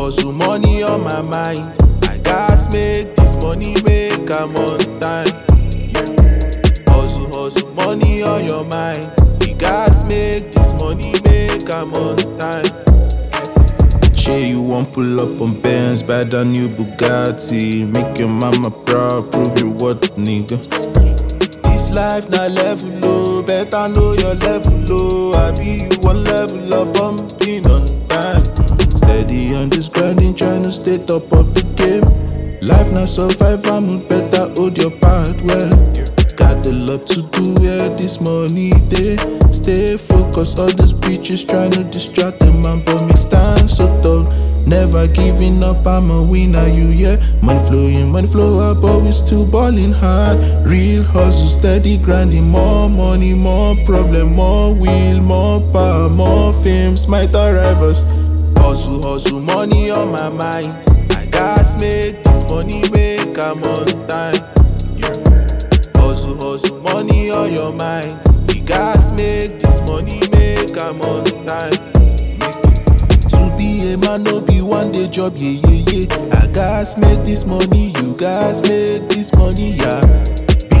hustle, money on my mind. I gas make this money make am on time. Hustle, hustle, money on your mind. We gas make this money make am on time. Shey you won't pull up on Benz, buy that new Bugatti. Make your mama proud, prove you what nigga. This life na level low, better know your level oh. low. I be you one level up, stay top of the game. Life na survival mode, better hold your part well. Got a lot to do, yeah, this money day. Stay focused, all these bitches trying to distract them, man, but me stand so tall. Never giving up, I'm a winner, you yeah. Money flowing, money flow up, but we still balling hard. Real hustle, steady grinding, more money, more problem, more wheel, more power, more fame, smite our rivals. Hustle, hustle, money on my mind. I gas make this money make am on time. Hustle, hustle, money on your mind. We gas make this money make on time. To be a man, no be one day job, yeah, yeah, yeah. I gas make this money, you gas make this money, yeah.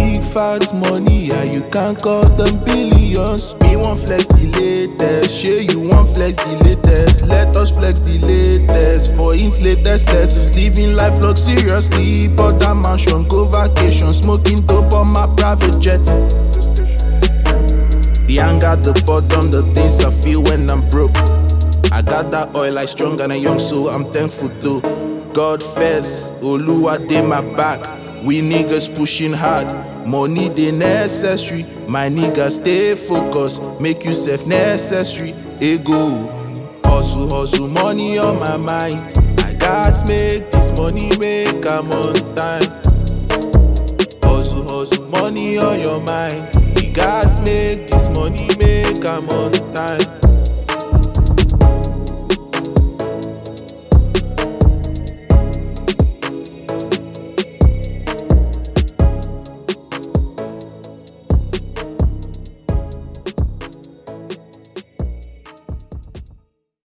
Big fat money, yeah, you can't call them billions. Me want flex the latest, share you want flex the latest. Let us flex the latest. For its latest lessons, living life luxuriously. But that mansion, go vacation, smoking dope on my private jet. The anger, the bottom, the things I feel when I'm broke. I got that oil like strong and a young soul, I'm thankful to God first, Oluwa dey my back. We niggas pushing hard, money dey necessary. My niggas stay focused, make you self necessary. Ego, hustle, hustle, money on my mind. I gas make this money make am on time. Hustle, hustle, money on your mind. We gas make this money make am on time.